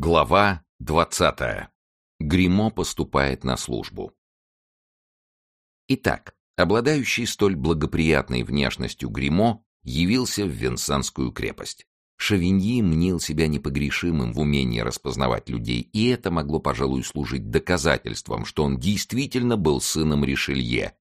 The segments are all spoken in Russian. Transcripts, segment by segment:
Глава двадцатая. Гримо поступает на службу. Итак, обладающий столь благоприятной внешностью Гримо явился в Венсанскую крепость. Шавиньи мнил себя непогрешимым в умении распознавать людей, и это могло, пожалуй, служить доказательством, что он действительно был сыном Ришелье,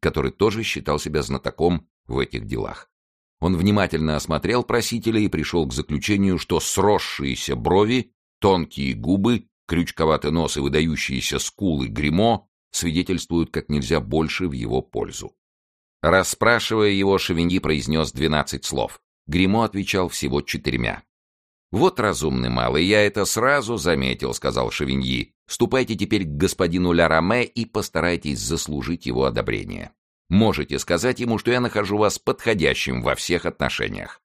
который тоже считал себя знатоком в этих делах. Он внимательно осмотрел просителя и пришел к заключению, что сросшиеся брови, тонкие губы, крючковатый нос и выдающиеся скулы гримо свидетельствуют как нельзя больше в его пользу. Расспрашивая его, Шевиньи произнес двенадцать слов. Гримо отвечал всего четырьмя. «Вот разумный малый, я это сразу заметил», — сказал Шевиньи. «Ступайте теперь к господину Ляраме и постарайтесь заслужить его одобрение. Можете сказать ему, что я нахожу вас подходящим во всех отношениях».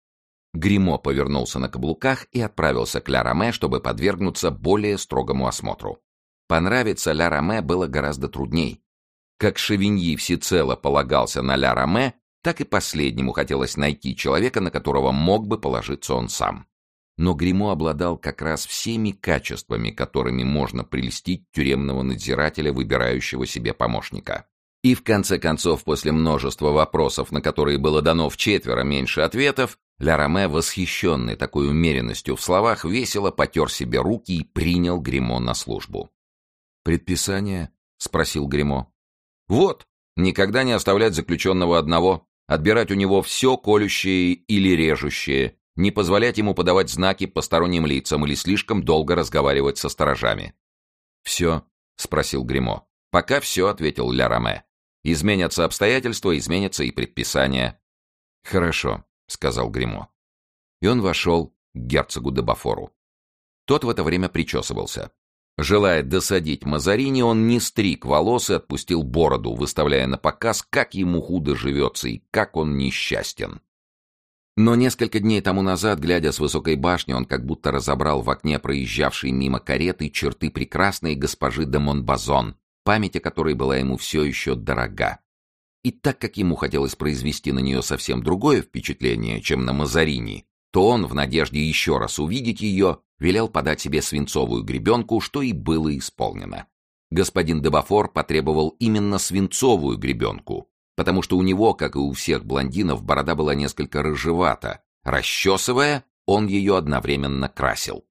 Гримо повернулся на каблуках и отправился к Ля чтобы подвергнуться более строгому осмотру. Понравиться Ля было гораздо трудней. Как Шевиньи всецело полагался на Ля так и последнему хотелось найти человека, на которого мог бы положиться он сам. Но Гримо обладал как раз всеми качествами, которыми можно прельстить тюремного надзирателя, выбирающего себе помощника. И в конце концов, после множества вопросов, на которые было дано в четверо меньше ответов, Ля Роме, восхищенный такой умеренностью в словах, весело потер себе руки и принял Гримо на службу. «Предписание?» — спросил Гримо. «Вот, никогда не оставлять заключенного одного отбирать у него все колющее или режущее, не позволять ему подавать знаки посторонним лицам или слишком долго разговаривать со сторожами. «Все?» — спросил Гримо. «Пока все», — ответил Ля Роме. «Изменятся обстоятельства, изменятся и предписания». «Хорошо», — сказал Гримо. И он вошел к герцогу де Бафору. Тот в это время причесывался. Желая досадить Мазарини, он не стриг волосы, отпустил бороду, выставляя на показ, как ему худо живется и как он несчастен. Но несколько дней тому назад, глядя с высокой башни, он как будто разобрал в окне проезжавшей мимо кареты черты прекрасной госпожи де Монбазон, память о которой была ему все еще дорога. И так как ему хотелось произвести на нее совсем другое впечатление, чем на Мазарини, то он, в надежде еще раз увидеть ее, велел подать себе свинцовую гребенку, что и было исполнено. Господин Дебафор потребовал именно свинцовую гребенку, потому что у него, как и у всех блондинов, борода была несколько рыжевата. Расчесывая, он ее одновременно красил.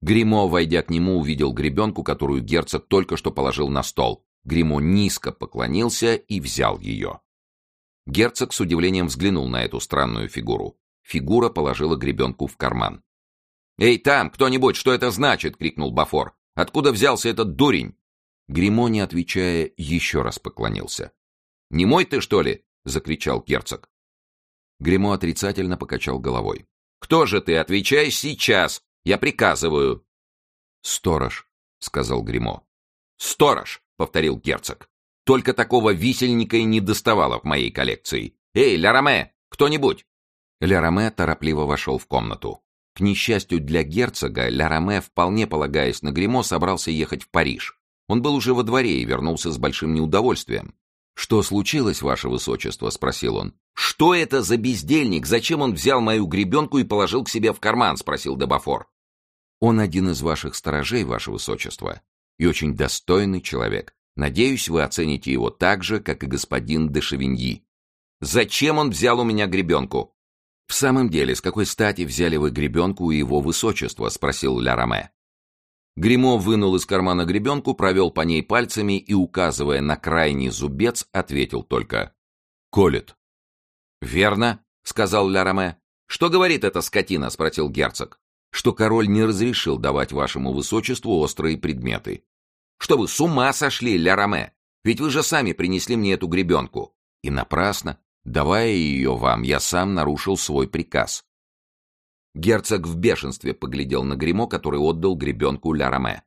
Гримо, войдя к нему, увидел гребенку, которую герцог только что положил на стол. Гримо низко поклонился и взял ее. Герцог с удивлением взглянул на эту странную фигуру. Фигура положила гребенку в карман. «Эй, там, кто-нибудь, что это значит?» — крикнул Бафор. «Откуда взялся этот дурень?» Гримо, не отвечая, еще раз поклонился. «Не мой ты, что ли?» — закричал герцог. Гримо отрицательно покачал головой. «Кто же ты? Отвечай сейчас! Я приказываю!» «Сторож», — сказал Гримо. «Сторож!» — повторил герцог. «Только такого висельника и не доставало в моей коллекции. Эй, Ля кто-нибудь!» Ля торопливо вошел в комнату. К несчастью для герцога, Ля Роме, вполне полагаясь на гримо собрался ехать в Париж. Он был уже во дворе и вернулся с большим неудовольствием. «Что случилось, ваше высочество?» — спросил он. «Что это за бездельник? Зачем он взял мою гребенку и положил к себе в карман?» — спросил Дебафор. «Он один из ваших сторожей, ваше высочество, и очень достойный человек. Надеюсь, вы оцените его так же, как и господин де Шевиньи». «Зачем он взял у меня гребенку?» «В самом деле, с какой стати взяли вы гребенку у его высочества?» — спросил Ля Роме. Гримо вынул из кармана гребенку, провел по ней пальцами и, указывая на крайний зубец, ответил только «Колет». «Верно», — сказал Ля Роме. «Что говорит эта скотина?» — спросил герцог. «Что король не разрешил давать вашему высочеству острые предметы». «Что вы с ума сошли, Ля Роме? Ведь вы же сами принесли мне эту гребенку». «И напрасно. Давая ее вам, я сам нарушил свой приказ. Герцог в бешенстве поглядел на гримо который отдал гребенку Ля Роме.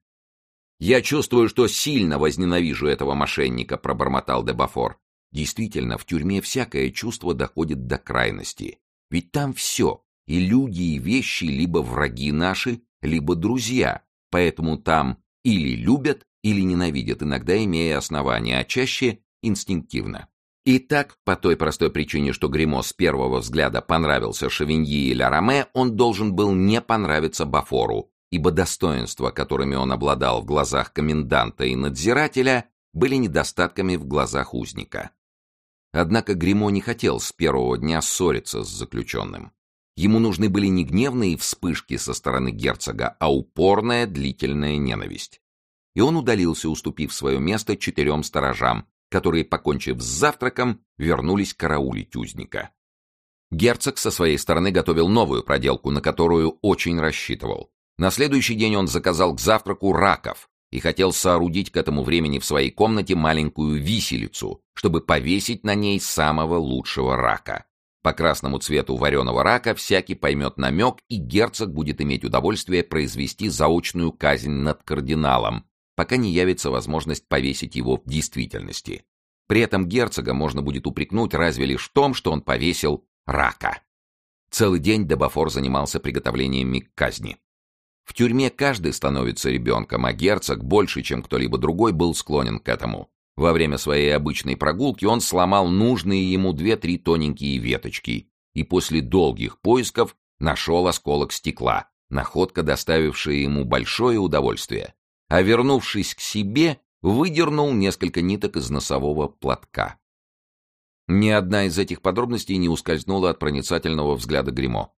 «Я чувствую, что сильно возненавижу этого мошенника», — пробормотал Дебафор. «Действительно, в тюрьме всякое чувство доходит до крайности. Ведь там все, и люди, и вещи, либо враги наши, либо друзья. Поэтому там или любят, или ненавидят, иногда имея основания, а чаще инстинктивно. И так, по той простой причине, что Гримо с первого взгляда понравился Шавиньи и Ля он должен был не понравиться Бафору, ибо достоинства, которыми он обладал в глазах коменданта и надзирателя, были недостатками в глазах узника. Однако Гримо не хотел с первого дня ссориться с заключенным. Ему нужны были не гневные вспышки со стороны герцога, а упорная длительная ненависть. И он удалился, уступив свое место четырем сторожам, которые, покончив с завтраком, вернулись караулить узника. Герцог со своей стороны готовил новую проделку, на которую очень рассчитывал. На следующий день он заказал к завтраку раков и хотел соорудить к этому времени в своей комнате маленькую виселицу, чтобы повесить на ней самого лучшего рака. По красному цвету вареного рака всякий поймет намек, и герцог будет иметь удовольствие произвести заочную казнь над кардиналом, пока не явится возможность повесить его в действительности. При этом герцога можно будет упрекнуть разве лишь в том, что он повесил рака. Целый день Дебафор занимался приготовлениями к казни. В тюрьме каждый становится ребенком, а герцог, больше, чем кто-либо другой, был склонен к этому. Во время своей обычной прогулки он сломал нужные ему две-три тоненькие веточки и после долгих поисков нашел осколок стекла, находка, доставившая ему большое удовольствие. А вернувшись к себе, выдернул несколько ниток из носового платка. Ни одна из этих подробностей не ускользнула от проницательного взгляда Гримо.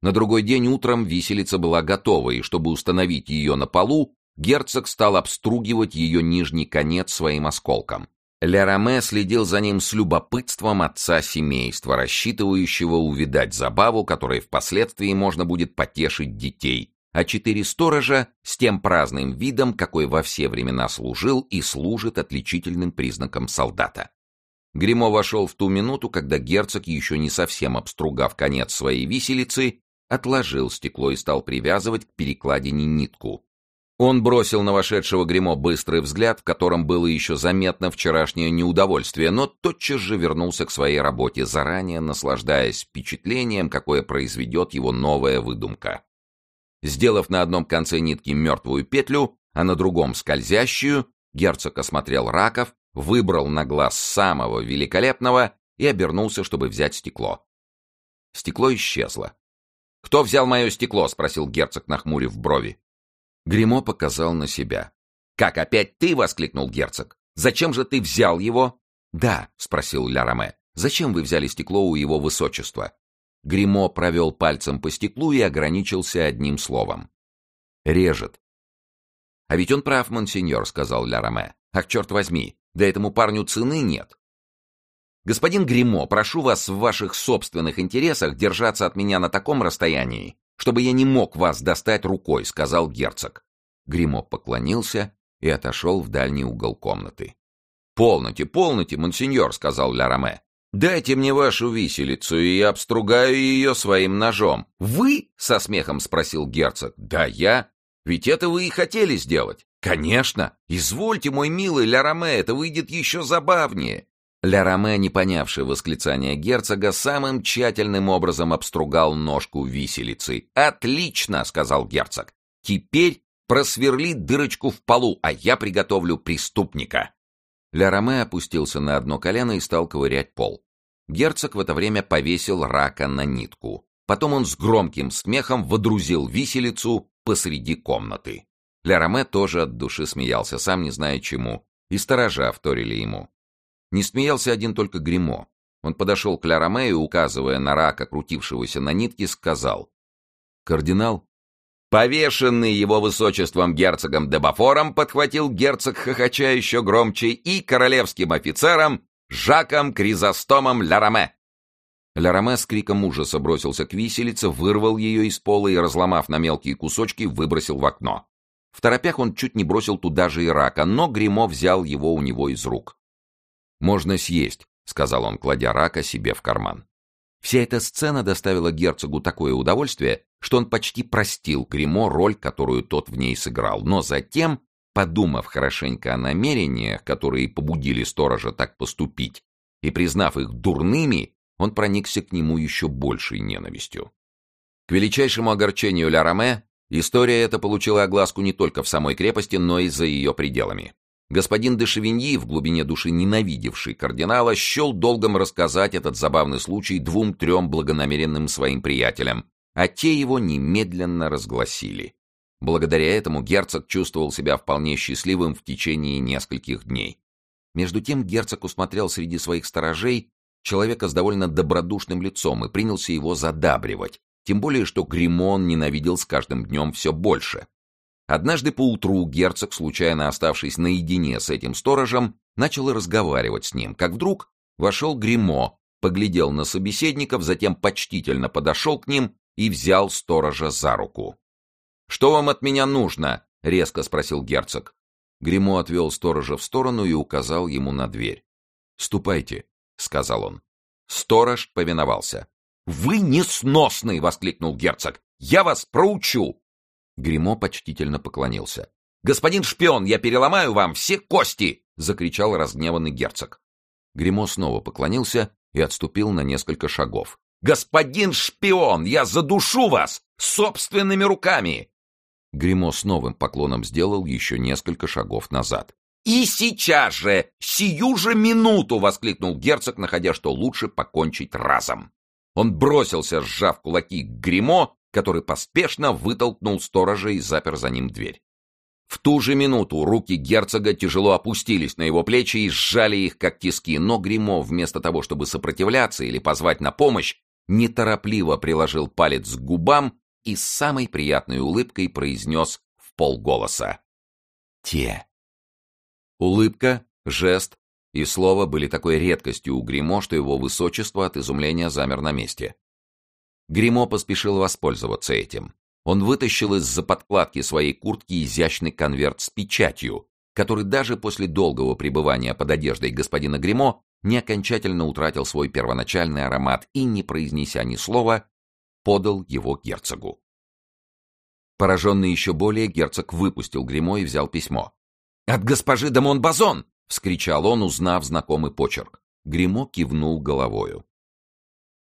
На другой день утром виселица была готова, и чтобы установить ее на полу, герцог стал обстругивать ее нижний конец своим осколком. Ля следил за ним с любопытством отца семейства, рассчитывающего увидать забаву, которой впоследствии можно будет потешить детей, а четыре сторожа с тем праздным видом, какой во все времена служил и служит отличительным признаком солдата. Гримо вошел в ту минуту, когда герцог, еще не совсем обстругав конец своей виселицы, отложил стекло и стал привязывать к перекладине нитку. Он бросил на вошедшего гримо быстрый взгляд, в котором было еще заметно вчерашнее неудовольствие, но тотчас же вернулся к своей работе, заранее наслаждаясь впечатлением, какое произведет его новая выдумка. Сделав на одном конце нитки мертвую петлю, а на другом скользящую, герцог осмотрел раков, выбрал на глаз самого великолепного и обернулся, чтобы взять стекло. Стекло исчезло. «Кто взял мое стекло?» — спросил герцог, нахмурив брови. Гримо показал на себя. «Как, опять ты?» — воскликнул герцог. «Зачем же ты взял его?» «Да», — спросил Ля «Зачем вы взяли стекло у его высочества?» Гримо провел пальцем по стеклу и ограничился одним словом. «Режет». «А ведь он прав, монсеньор», — сказал Ля «Ах, черт возьми, да этому парню цены нет. Господин Гримо, прошу вас в ваших собственных интересах держаться от меня на таком расстоянии, чтобы я не мог вас достать рукой, сказал герцог. Гримо поклонился и отошел в дальний угол комнаты. «Полноте, полноте, монсеньор», — сказал Ля Роме. «Дайте мне вашу виселицу, и я обстругаю ее своим ножом». «Вы?» — со смехом спросил герцог. «Да я. Ведь это вы и хотели сделать». «Конечно! Извольте, мой милый Ля это выйдет еще забавнее!» Ля не понявший восклицания герцога, самым тщательным образом обстругал ножку виселицы. «Отлично!» — сказал герцог. «Теперь просверли дырочку в полу, а я приготовлю преступника!» Ля Роме опустился на одно колено и стал ковырять пол. Герцог в это время повесил рака на нитку. Потом он с громким смехом водрузил виселицу посреди комнаты. Ля тоже от души смеялся, сам не зная чему, и сторожа вторили ему. Не смеялся один только Гримо. Он подошел к Ля и, указывая на рака, крутившегося на нитке, сказал. «Кардинал?» Повешенный его высочеством герцогом Дебафором подхватил герцог хохоча еще громче и королевским офицером Жаком Кризостомом Ля-Роме. ля с криком ужаса бросился к виселице, вырвал ее из пола и, разломав на мелкие кусочки, выбросил в окно. В торопях он чуть не бросил туда же и рака, но Гримо взял его у него из рук. «Можно съесть», — сказал он, кладя рака себе в карман. Вся эта сцена доставила герцогу такое удовольствие, что он почти простил Гримо роль, которую тот в ней сыграл, но затем, подумав хорошенько о намерениях, которые побудили сторожа так поступить, и признав их дурными, он проникся к нему еще большей ненавистью. К величайшему огорчению Ля Роме История эта получила огласку не только в самой крепости, но и за ее пределами. Господин де Шевиньи, в глубине души ненавидевший кардинала, счел долгом рассказать этот забавный случай двум-трем благонамеренным своим приятелям, а те его немедленно разгласили. Благодаря этому герцог чувствовал себя вполне счастливым в течение нескольких дней. Между тем герцог усмотрел среди своих сторожей человека с довольно добродушным лицом и принялся его задабривать, тем более что Гримон ненавидел с каждым днем все больше. Однажды поутру герцог, случайно оставшись наедине с этим сторожем, начал разговаривать с ним, как вдруг вошел Гримо, поглядел на собеседников, затем почтительно подошел к ним и взял сторожа за руку. «Что вам от меня нужно?» — резко спросил герцог. Гримо отвел сторожа в сторону и указал ему на дверь. «Ступайте», — сказал он. Сторож повиновался. «Вы несносный!» — воскликнул герцог. «Я вас проучу!» Гримо почтительно поклонился. «Господин шпион, я переломаю вам все кости!» — закричал разгневанный герцог. Гримо снова поклонился и отступил на несколько шагов. «Господин шпион, я задушу вас собственными руками!» Гримо с новым поклоном сделал еще несколько шагов назад. «И сейчас же, сию же минуту!» — воскликнул герцог, находя, что лучше покончить разом. Он бросился, сжав кулаки к гримо, который поспешно вытолкнул сторожа и запер за ним дверь. В ту же минуту руки герцога тяжело опустились на его плечи и сжали их, как тиски, но гримо вместо того, чтобы сопротивляться или позвать на помощь, неторопливо приложил палец к губам и с самой приятной улыбкой произнес в полголоса. «Те». Улыбка, жест и слово были такой редкостью у Гримо, что его высочество от изумления замер на месте. Гримо поспешил воспользоваться этим. Он вытащил из-за подкладки своей куртки изящный конверт с печатью, который даже после долгого пребывания под одеждой господина Гримо не окончательно утратил свой первоначальный аромат и, не произнеся ни слова, подал его герцогу. Пораженный еще более, герцог выпустил гримо и взял письмо. «От госпожи де Монбазон!» — вскричал он, узнав знакомый почерк. Гримо кивнул головою.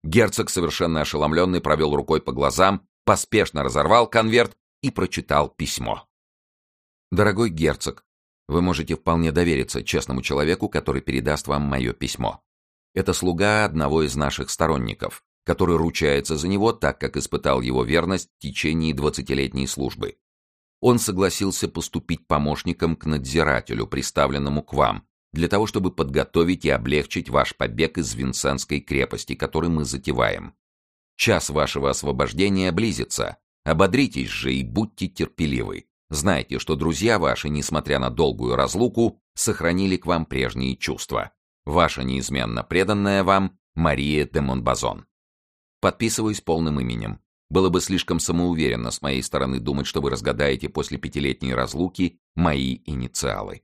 Герцог, совершенно ошеломленный, провел рукой по глазам, поспешно разорвал конверт и прочитал письмо. «Дорогой герцог, вы можете вполне довериться честному человеку, который передаст вам мое письмо. Это слуга одного из наших сторонников который ручается за него, так как испытал его верность в течение двадцатилетней службы. Он согласился поступить помощником к надзирателю, приставленному к вам, для того, чтобы подготовить и облегчить ваш побег из Винсентской крепости, который мы затеваем. Час вашего освобождения близится. Ободритесь же и будьте терпеливы. Знайте, что друзья ваши, несмотря на долгую разлуку, сохранили к вам прежние чувства. Ваша неизменно преданная вам Мария де Монбазон. Подписываюсь полным именем. Было бы слишком самоуверенно с моей стороны думать, что вы разгадаете после пятилетней разлуки мои инициалы.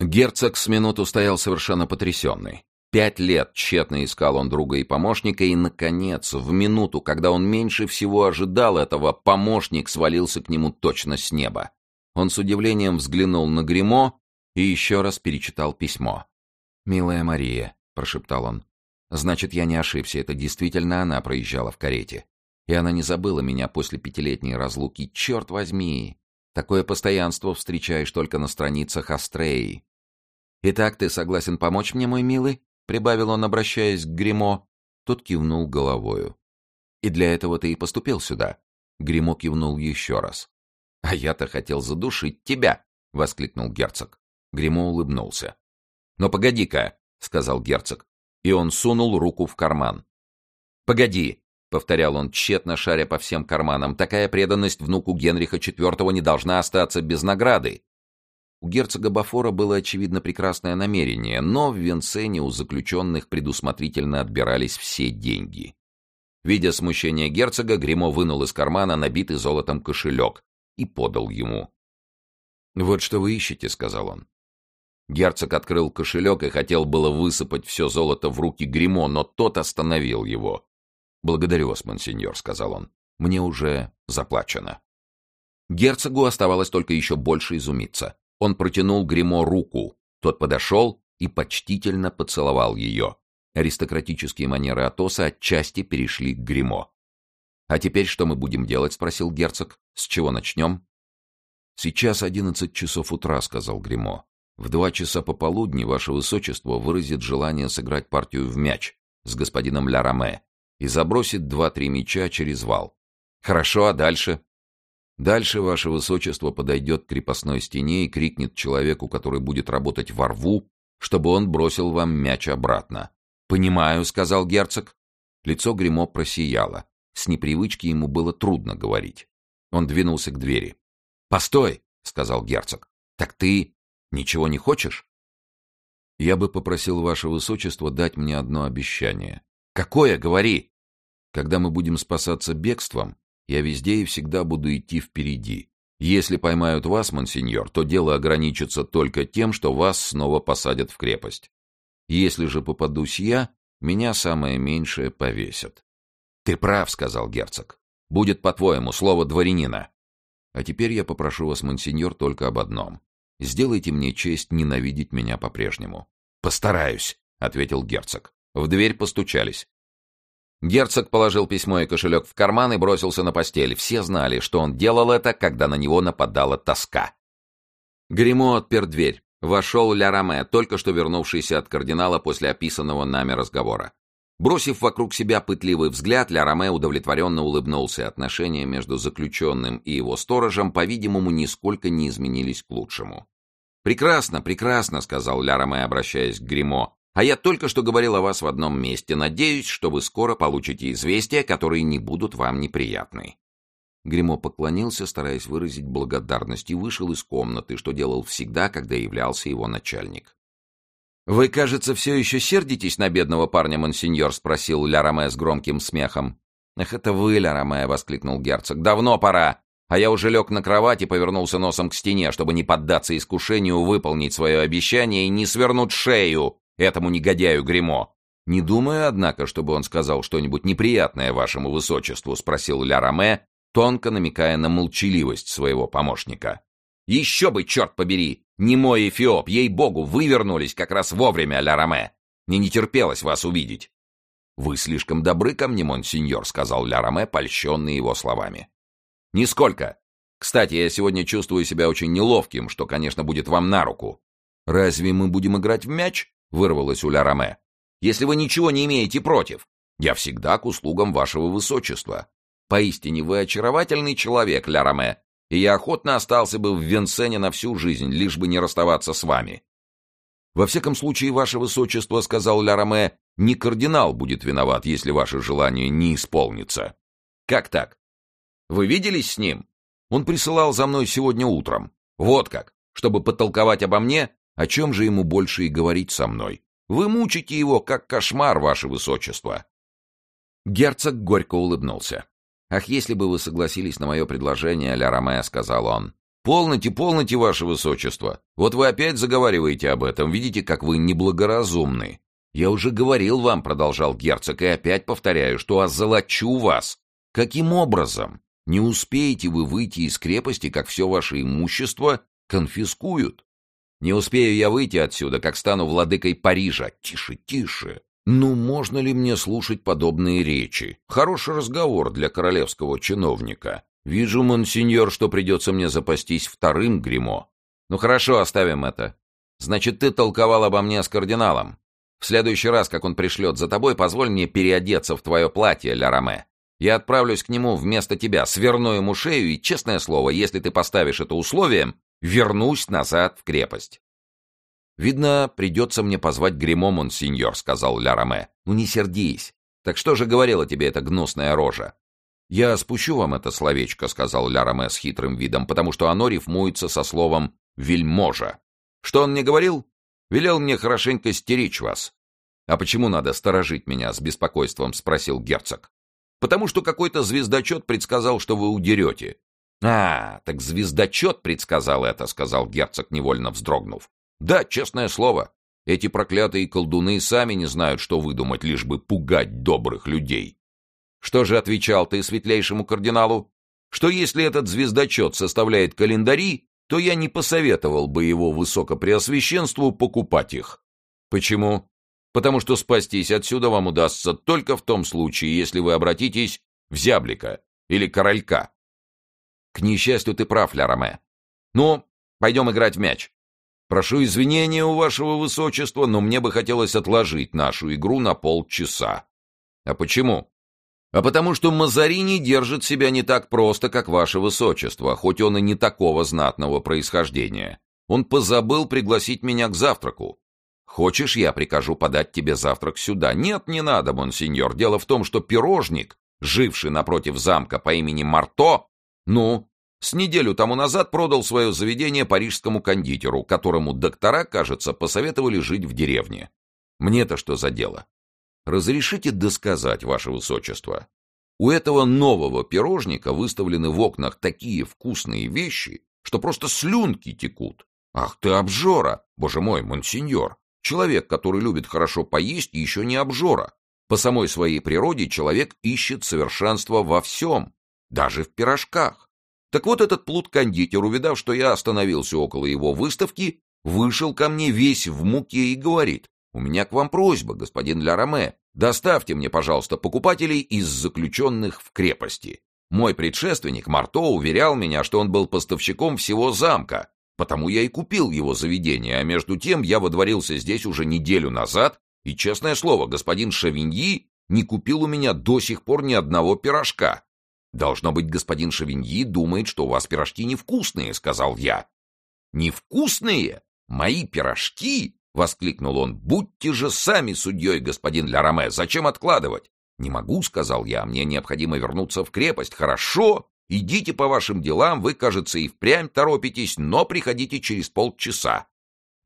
Герцог с минуту стоял совершенно потрясенный. Пять лет тщетно искал он друга и помощника, и, наконец, в минуту, когда он меньше всего ожидал этого, помощник свалился к нему точно с неба. Он с удивлением взглянул на гримо и еще раз перечитал письмо. «Милая Мария», — прошептал он, Значит, я не ошибся, это действительно она проезжала в карете. И она не забыла меня после пятилетней разлуки. Черт возьми! Такое постоянство встречаешь только на страницах Астреи. «Итак, ты согласен помочь мне, мой милый?» — прибавил он, обращаясь к Гримо. Тот кивнул головою. «И для этого ты и поступил сюда?» Гримо кивнул еще раз. «А я-то хотел задушить тебя!» — воскликнул герцог. Гримо улыбнулся. «Но погоди-ка!» — сказал герцог и он сунул руку в карман. «Погоди!» — повторял он, тщетно шаря по всем карманам. «Такая преданность внуку Генриха IV не должна остаться без награды!» У герцога Бафора было, очевидно, прекрасное намерение, но в Венсене у заключенных предусмотрительно отбирались все деньги. Видя смущение герцога, Гремо вынул из кармана набитый золотом кошелек и подал ему. «Вот что вы ищете», — сказал он. Герцог открыл кошелек и хотел было высыпать все золото в руки Гримо, но тот остановил его. «Благодарю вас, монсеньор», — сказал он. «Мне уже заплачено». Герцогу оставалось только еще больше изумиться. Он протянул Гримо руку. Тот подошел и почтительно поцеловал ее. Аристократические манеры Атоса отчасти перешли к Гримо. «А теперь что мы будем делать?» — спросил герцог. «С чего начнем?» «Сейчас одиннадцать часов утра», — сказал Гримо. В два часа пополудни ваше высочество выразит желание сыграть партию в мяч с господином Ля Раме и забросит два-три мяча через вал. Хорошо, а дальше? Дальше ваше высочество подойдет к крепостной стене и крикнет человеку, который будет работать во рву, чтобы он бросил вам мяч обратно. «Понимаю», — сказал герцог. Лицо Гремо просияло. С непривычки ему было трудно говорить. Он двинулся к двери. «Постой!» — сказал герцог. «Так ты ничего не хочешь?» «Я бы попросил ваше высочество дать мне одно обещание». «Какое? Говори!» «Когда мы будем спасаться бегством, я везде и всегда буду идти впереди. Если поймают вас, монсеньор, то дело ограничится только тем, что вас снова посадят в крепость. Если же попадусь я, меня самое меньшее повесят. — Ты прав, — сказал герцог. — Будет, по-твоему, слово дворянина. А теперь я попрошу вас, монсеньор, только об одном. Сделайте мне честь ненавидеть меня по-прежнему. — Постараюсь, — ответил герцог. В дверь постучались. Герцог положил письмо и кошелек в карман и бросился на постель. Все знали, что он делал это, когда на него нападала тоска. Гримо отпер дверь. Вошел Ля только что вернувшийся от кардинала после описанного нами разговора. Бросив вокруг себя пытливый взгляд, Ля удовлетворенно улыбнулся. Отношения между заключенным и его сторожем, по-видимому, нисколько не изменились к лучшему. «Прекрасно, прекрасно», — сказал Ля обращаясь к Гримо. А я только что говорил о вас в одном месте. Надеюсь, что вы скоро получите известия, которые не будут вам неприятны». Гремо поклонился, стараясь выразить благодарность, и вышел из комнаты, что делал всегда, когда являлся его начальник. «Вы, кажется, все еще сердитесь на бедного парня, монсеньор?» — спросил Ля с громким смехом. «Ах, это вы, Ля Роме!» — воскликнул герцог. «Давно пора! А я уже лег на кровать и повернулся носом к стене, чтобы не поддаться искушению выполнить свое обещание и не свернуть шею, этому негодяю Гримо. «Не думаю, однако, чтобы он сказал что-нибудь неприятное вашему высочеству», — спросил Ля Роме, тонко намекая на молчаливость своего помощника. «Еще бы, черт побери! Не мой эфиоп, ей-богу, вы вернулись как раз вовремя, Ля Роме! Мне не терпелось вас увидеть!» «Вы слишком добры ко мне, монсеньор», — сказал Ля Роме, польщенный его словами. «Нисколько. Кстати, я сегодня чувствую себя очень неловким, что, конечно, будет вам на руку. Разве мы будем играть в мяч?» Вырвалось у Ля Роме. «Если вы ничего не имеете против, я всегда к услугам вашего высочества. Поистине вы очаровательный человек, Ля Роме, и я охотно остался бы в Венсене на всю жизнь, лишь бы не расставаться с вами». «Во всяком случае, ваше высочество, — сказал Ля Роме, — не кардинал будет виноват, если ваше желание не исполнится». «Как так? Вы виделись с ним? Он присылал за мной сегодня утром. Вот как, чтобы потолковать обо мне о чем же ему больше и говорить со мной? Вы мучите его, как кошмар, ваше высочество. Герцог горько улыбнулся. «Ах, если бы вы согласились на мое предложение, Ля Ромео», — сказал он. «Полноте, полноте, ваше высочество. Вот вы опять заговариваете об этом. Видите, как вы неблагоразумны. Я уже говорил вам, — продолжал герцог, — и опять повторяю, что озолочу вас. Каким образом? Не успеете вы выйти из крепости, как все ваше имущество конфискуют. Не успею я выйти отсюда, как стану владыкой Парижа. Тише, тише. Ну, можно ли мне слушать подобные речи? Хороший разговор для королевского чиновника. Вижу, монсеньор, что придется мне запастись вторым гримо. Ну хорошо, оставим это. Значит, ты толковал обо мне с кардиналом. В следующий раз, как он пришлет за тобой, позволь мне переодеться в твое платье, Ля Роме. Я отправлюсь к нему вместо тебя, сверну ему шею, и, честное слово, если ты поставишь это условием, вернусь назад в крепость. «Видно, придется мне позвать гримо, монсеньор», — сказал Ля Роме. «Ну не сердись. Так что же говорила тебе эта гнусная рожа?» «Я спущу вам это словечко», — сказал Ля Роме с хитрым видом, потому что оно рифмуется со словом «вельможа». «Что он мне говорил? Велел мне хорошенько стеречь вас». «А почему надо сторожить меня?» — с беспокойством спросил герцог. «Потому что какой-то звездочет предсказал, что вы удерете. «А, так звездочет предсказал это», — сказал герцог, невольно вздрогнув. «Да, честное слово. Эти проклятые колдуны сами не знают, что выдумать, лишь бы пугать добрых людей». «Что же отвечал ты светлейшему кардиналу? Что если этот звездочет составляет календари, то я не посоветовал бы его высокопреосвященству покупать их». «Почему?» «Потому что спастись отсюда вам удастся только в том случае, если вы обратитесь в зяблика или королька». К несчастью, ты прав, Ля Роме. Ну, пойдем играть в мяч. Прошу извинения у вашего высочества, но мне бы хотелось отложить нашу игру на полчаса. А почему? а потому что Мазарини держит себя не так просто, как ваше высочество, хоть он и не такого знатного происхождения. Он позабыл пригласить меня к завтраку. Хочешь, я прикажу подать тебе завтрак сюда? Нет, не надо, монсеньор. Дело в том, что пирожник, живший напротив замка по имени Марто, ну, с неделю тому назад продал свое заведение парижскому кондитеру, которому доктора, кажется, посоветовали жить в деревне. Мне-то что за дело? Разрешите досказать, ваше высочество. У этого нового пирожника выставлены в окнах такие вкусные вещи, что просто слюнки текут. Ах ты обжора! Боже мой, монсеньор! Человек, который любит хорошо поесть, еще не обжора. По самой своей природе человек ищет совершенство во всем, даже в пирожках. Так вот этот плут-кондитер, увидав, что я остановился около его выставки, вышел ко мне весь в муке и говорит, «У меня к вам просьба, господин Ля доставьте мне, пожалуйста, покупателей из заключенных в крепости. Мой предшественник Марто уверял меня, что он был поставщиком всего замка, потому я и купил его заведение, а между тем я водворился здесь уже неделю назад, и, честное слово, господин Шавиньи не купил у меня до сих пор ни одного пирожка. «Должно быть, господин Шавиньи думает, что у вас пирожки невкусные», — сказал я. «Невкусные? Мои пирожки?» — воскликнул он. «Будьте же сами судьей, господин Ля Зачем откладывать?» «Не могу», — сказал я. «Мне необходимо вернуться в крепость». «Хорошо. Идите по вашим делам. Вы, кажется, и впрямь торопитесь, но приходите через полчаса».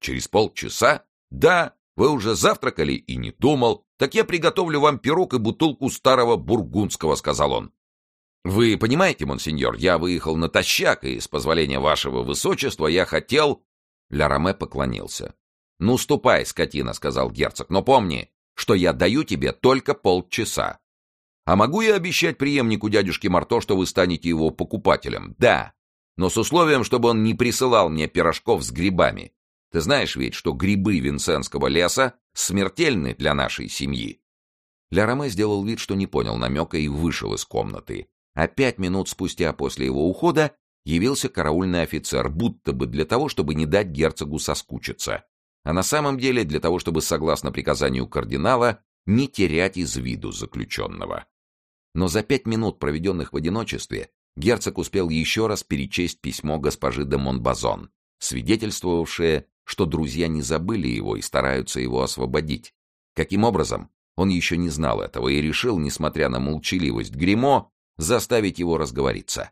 «Через полчаса?» «Да. Вы уже завтракали и не думал. Так я приготовлю вам пирог и бутылку старого бургундского», — сказал он. «Вы понимаете, монсеньор, я выехал натощак, и, с позволения вашего высочества, я хотел...» Ля Роме поклонился. «Ну, ступай, скотина», — сказал герцог, — «но помни, что я даю тебе только полчаса. А могу я обещать преемнику дядюшки Марто, что вы станете его покупателем? Да, но с условием, чтобы он не присылал мне пирожков с грибами. Ты знаешь ведь, что грибы Винсенского леса смертельны для нашей семьи». Ля Роме сделал вид, что не понял намека и вышел из комнаты а пять минут спустя после его ухода явился караульный офицер, будто бы для того, чтобы не дать герцогу соскучиться, а на самом деле для того, чтобы, согласно приказанию кардинала, не терять из виду заключенного. Но за пять минут, проведенных в одиночестве, герцог успел еще раз перечесть письмо госпожи де Монбазон, свидетельствовавшее, что друзья не забыли его и стараются его освободить. Каким образом? Он еще не знал этого и решил, несмотря на молчаливость Гримо, заставить его разговориться.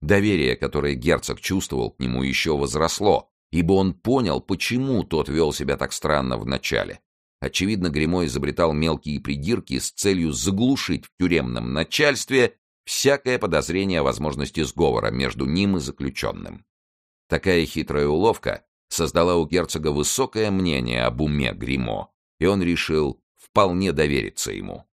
Доверие, которое герцог чувствовал к нему, еще возросло, ибо он понял, почему тот вел себя так странно вначале. Очевидно, Гремо изобретал мелкие придирки с целью заглушить в тюремном начальстве всякое подозрение о возможности сговора между ним и заключенным. Такая хитрая уловка создала у герцога высокое мнение об уме Гримо, и он решил вполне довериться ему.